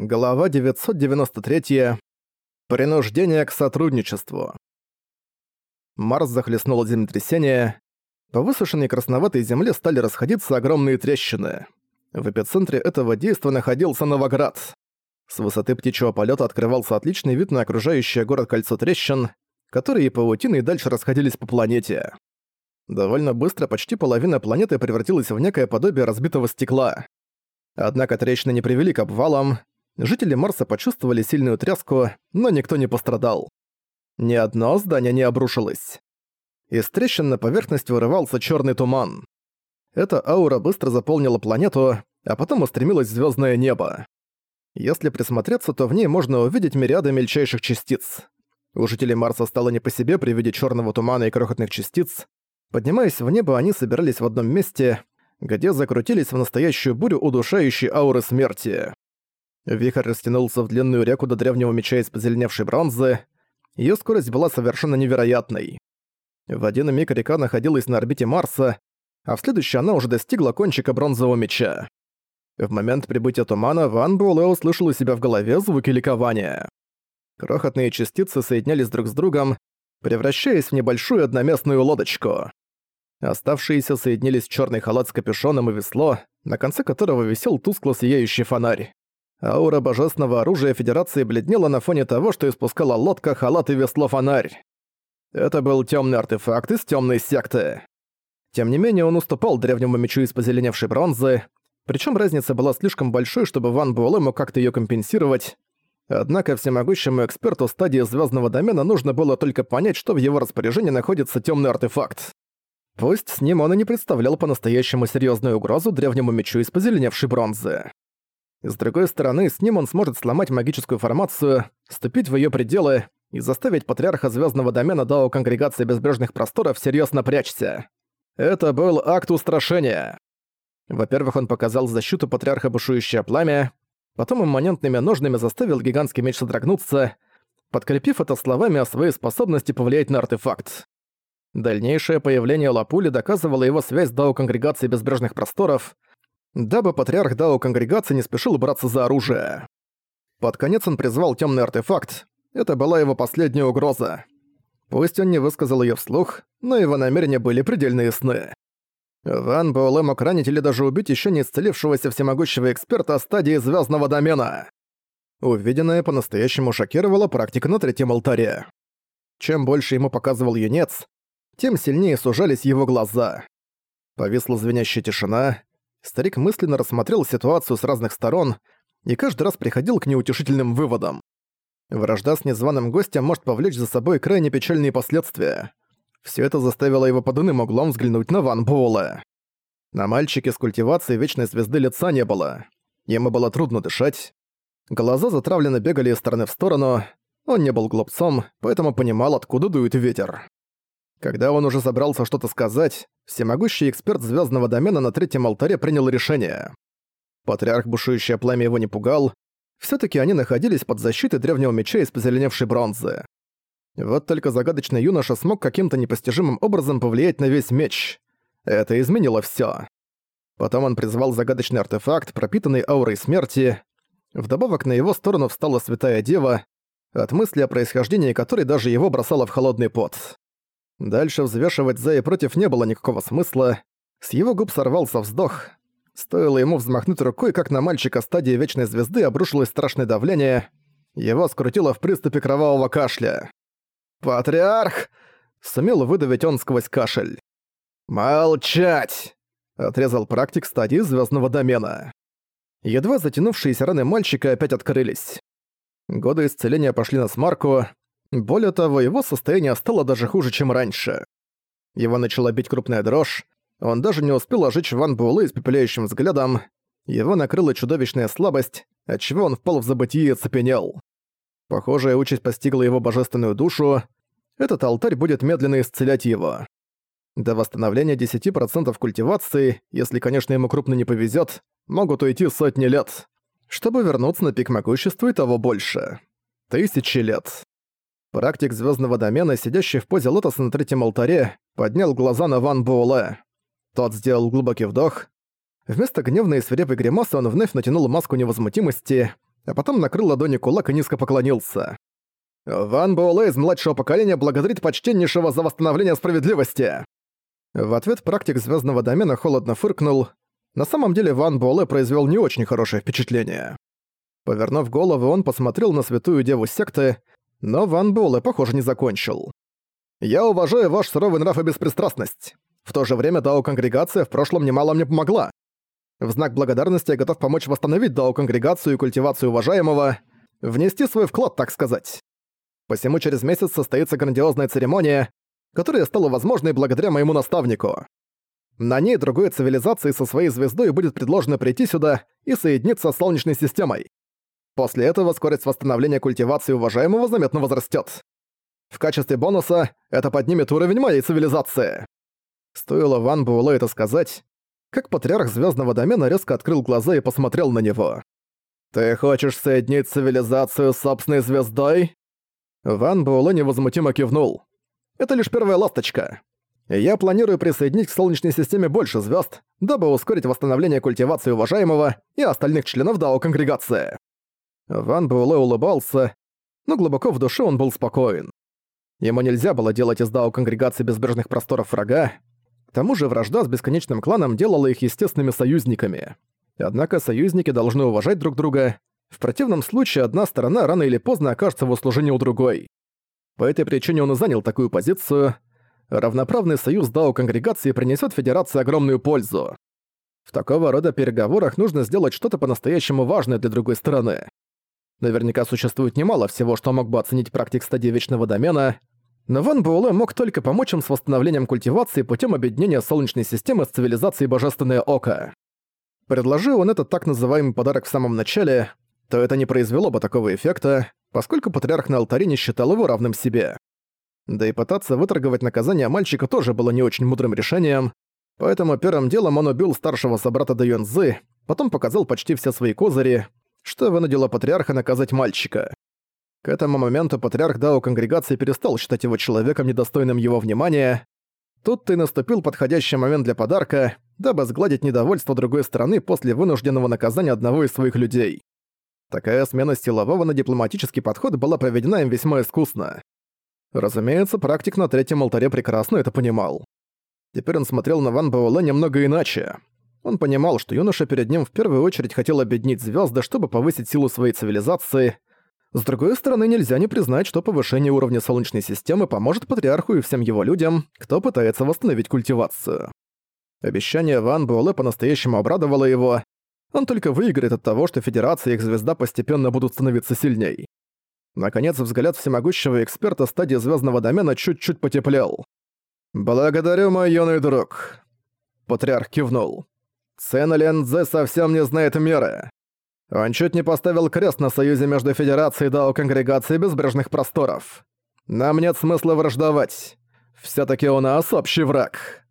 Глава 993. Принуждение к сотрудничеству. Марс захлестнуло землетрясение. По высушенной красноватой земле стали расходиться огромные трещины. В эпицентре этого действа находился Новоград. С высоты птичьего полета открывался отличный вид на окружающее город кольцо трещин, которые паутиной дальше расходились по планете. Довольно быстро почти половина планеты превратилась в некое подобие разбитого стекла. Однако трещины не привели к обвалам, Жители Марса почувствовали сильную тряску, но никто не пострадал. Ни одно здание не обрушилось. Из трещин на поверхность вырывался черный туман. Эта аура быстро заполнила планету, а потом устремилась в звездное небо. Если присмотреться, то в ней можно увидеть мириады мельчайших частиц. У жителей Марса стало не по себе при виде черного тумана и крохотных частиц. Поднимаясь в небо, они собирались в одном месте, где закрутились в настоящую бурю удушающей ауры смерти. Вихрь растянулся в длинную реку до древнего меча из позеленевшей бронзы. Её скорость была совершенно невероятной. В один миг река находилась на орбите Марса, а в следующий она уже достигла кончика бронзового меча. В момент прибытия тумана Ван Буэлэ услышал у себя в голове звуки ликования. Крохотные частицы соединялись друг с другом, превращаясь в небольшую одноместную лодочку. Оставшиеся соединились в чёрный халат с капюшоном и весло, на конце которого висел тускло сияющий фонарь. Аура божественного оружия Федерации бледнела на фоне того, что испускала лодка, халат и весло-фонарь. Это был темный артефакт из темной секты. Тем не менее, он уступал древнему мечу из позеленевшей бронзы, причем разница была слишком большой, чтобы Ван Буэлэ мог как-то ее компенсировать. Однако всемогущему эксперту стадии звездного домена нужно было только понять, что в его распоряжении находится темный артефакт. Пусть с ним он и не представлял по-настоящему серьезную угрозу древнему мечу из позеленевшей бронзы. С другой стороны, с ним он сможет сломать магическую формацию, вступить в ее пределы и заставить патриарха звездного домена Дао Конгрегации Безбрежных Просторов всерьез напрячься. Это был акт устрашения. Во-первых, он показал защиту патриарха бушующее пламя, потом имманентными ножными заставил гигантский меч содрогнуться, подкрепив это словами о своей способности повлиять на артефакт. Дальнейшее появление Лапули доказывало его связь с Дао Конгрегации Безбрежных Просторов — дабы патриарх Дао Конгрегации не спешил браться за оружие. Под конец он призвал темный артефакт. Это была его последняя угроза. Пусть он не высказал ее вслух, но его намерения были предельно ясны. Ван Буэлэ мог ранить или даже убить еще не исцелившегося всемогущего эксперта стадии звездного домена. Увиденное по-настоящему шокировало практика на третьем алтаре. Чем больше ему показывал юнец, тем сильнее сужались его глаза. Повисла звенящая тишина, Старик мысленно рассмотрел ситуацию с разных сторон и каждый раз приходил к неутешительным выводам. Вражда с незваным гостем может повлечь за собой крайне печальные последствия. Все это заставило его под иным углом взглянуть на Ван Буэлла. На мальчике с культивацией Вечной Звезды лица не было. Ему было трудно дышать. Глаза затравленно бегали из стороны в сторону. Он не был глупцом, поэтому понимал, откуда дует ветер. Когда он уже собрался что-то сказать, всемогущий эксперт звездного домена на третьем алтаре принял решение. Патриарх бушующее пламя его не пугал, все таки они находились под защитой древнего меча из позеленевшей бронзы. Вот только загадочный юноша смог каким-то непостижимым образом повлиять на весь меч. Это изменило все. Потом он призвал загадочный артефакт, пропитанный аурой смерти. Вдобавок на его сторону встала святая дева, от мысли о происхождении которой даже его бросало в холодный пот. Дальше взвешивать за и против не было никакого смысла. С его губ сорвался вздох. Стоило ему взмахнуть рукой, как на мальчика стадии Вечной Звезды обрушилось страшное давление. Его скрутило в приступе кровавого кашля. «Патриарх!» — сумел выдавить он сквозь кашель. «Молчать!» — отрезал практик стадии Звездного домена. Едва затянувшиеся раны мальчика опять открылись. Годы исцеления пошли на смарку, более того, его состояние стало даже хуже, чем раньше. Его начала бить крупная дрожь, он даже не успел ожечь Ван Буэлэ испепеляющим взглядом, его накрыла чудовищная слабость, отчего он впал в забытие и оцепенел. Похожая участь постигла его божественную душу, этот алтарь будет медленно исцелять его. До восстановления 10% культивации, если, конечно, ему крупно не повезет, могут уйти сотни лет. Чтобы вернуться на пик могущества и того больше. Тысячи лет. Практик звездного домена, сидящий в позе лотоса на третьем алтаре, поднял глаза на Ван Буэлэ. Тот сделал глубокий вдох. Вместо гневной и свирепой гримасы он вновь натянул маску невозмутимости, а потом накрыл ладони кулак и низко поклонился. «Ван Буэлэ из младшего поколения благодарит почтеннейшего за восстановление справедливости!» В ответ практик звездного домена холодно фыркнул. На самом деле Ван Буэлэ произвел не очень хорошее впечатление. Повернув голову, он посмотрел на святую деву секты, но Ван Буэлэ, похоже, не закончил. «Я уважаю ваш суровый нрав и беспристрастность. В то же время Дао-конгрегация в прошлом немало мне помогла. В знак благодарности я готов помочь восстановить Дао-конгрегацию и культивацию уважаемого, внести свой вклад, так сказать. Посему через месяц состоится грандиозная церемония, которая стала возможной благодаря моему наставнику. На ней другой цивилизации со своей звездой будет предложено прийти сюда и соединиться с Солнечной системой. После этого скорость восстановления культивации уважаемого заметно возрастет. В качестве бонуса это поднимет уровень моей цивилизации. Стоило Ван Буэлэ это сказать, как патриарх звездного домена резко открыл глаза и посмотрел на него. «Ты хочешь соединить цивилизацию с собственной звездой?» Ван Буэлэ невозмутимо кивнул. «Это лишь первая ласточка. Я планирую присоединить к Солнечной системе больше звезд, дабы ускорить восстановление культивации уважаемого и остальных членов Дао-конгрегации». Ван Буэлэ улыбался, но глубоко в душе он был спокоен. Ему нельзя было делать из Дао-конгрегации безбрежных просторов врага, к тому же вражда с бесконечным кланом делала их естественными союзниками. Однако союзники должны уважать друг друга, в противном случае одна сторона рано или поздно окажется в услужении у другой. По этой причине он и занял такую позицию. Равноправный союз Дао-конгрегации принесет Федерации огромную пользу. В такого рода переговорах нужно сделать что-то по-настоящему важное для другой стороны. Наверняка существует немало всего, что мог бы оценить практик стадии Вечного Домена, но Ван Буэлэ мог только помочь им с восстановлением культивации путем объединения Солнечной системы с цивилизацией Божественное Око. Предложил он этот так называемый подарок в самом начале, то это не произвело бы такого эффекта, поскольку патриарх на алтаре не считал его равным себе. Да и пытаться выторговать наказание мальчика тоже было не очень мудрым решением, поэтому первым делом он убил старшего собрата Дэйонзы, потом показал почти все свои козыри, что вынудило патриарха наказать мальчика. К этому моменту патриарх Дао конгрегации перестал считать его человеком, недостойным его внимания. Тут-то и наступил подходящий момент для подарка, дабы сгладить недовольство другой стороны после вынужденного наказания одного из своих людей. Такая смена силового на дипломатический подход была проведена им весьма искусно. Разумеется, практик на третьем алтаре прекрасно это понимал. Теперь он смотрел на Ван Буэлэ немного иначе. Он понимал, что юноша перед ним в первую очередь хотел объединить звезды, чтобы повысить силу своей цивилизации, с другой стороны, нельзя не признать, что повышение уровня Солнечной системы поможет Патриарху и всем его людям, кто пытается восстановить культивацию. Обещание Ван Буэлэ по-настоящему обрадовало его. Он только выиграет от того, что Федерация и их звезда постепенно будут становиться сильней. Наконец, взгляд всемогущего эксперта стадии звездного домена чуть-чуть потеплел. «Благодарю, мой юный друг», — Патриарх кивнул. «Цена Лензе совсем не знает меры. Он чуть не поставил крест на союзе между Федерацией Дао Конгрегацией Безбрежных Просторов. Нам нет смысла враждовать. все таки у нас общий враг.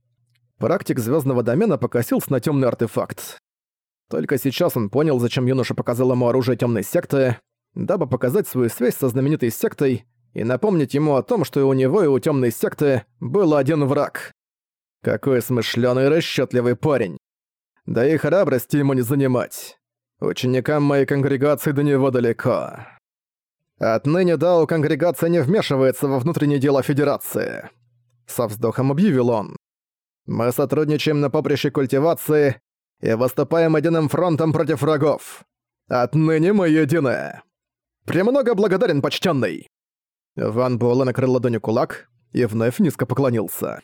Практик звездного домена покосился на темный артефакт. Только сейчас он понял, зачем юноша показал ему оружие темной секты, дабы показать свою связь со знаменитой сектой и напомнить ему о том, что и у него, и у темной секты был один враг. Какой смышленый и расчетливый парень. Да и храбрости ему не занимать. Ученикам моей конгрегации до него далеко. Отныне Дао конгрегация не вмешивается во внутренние дела Федерации. Со вздохом объявил он. Мы сотрудничаем на поприще культивации и выступаем единым фронтом против врагов. Отныне мы едины. Премного благодарен, почтенный. Ван Буэлэ накрыл ладонью кулак и вновь низко поклонился.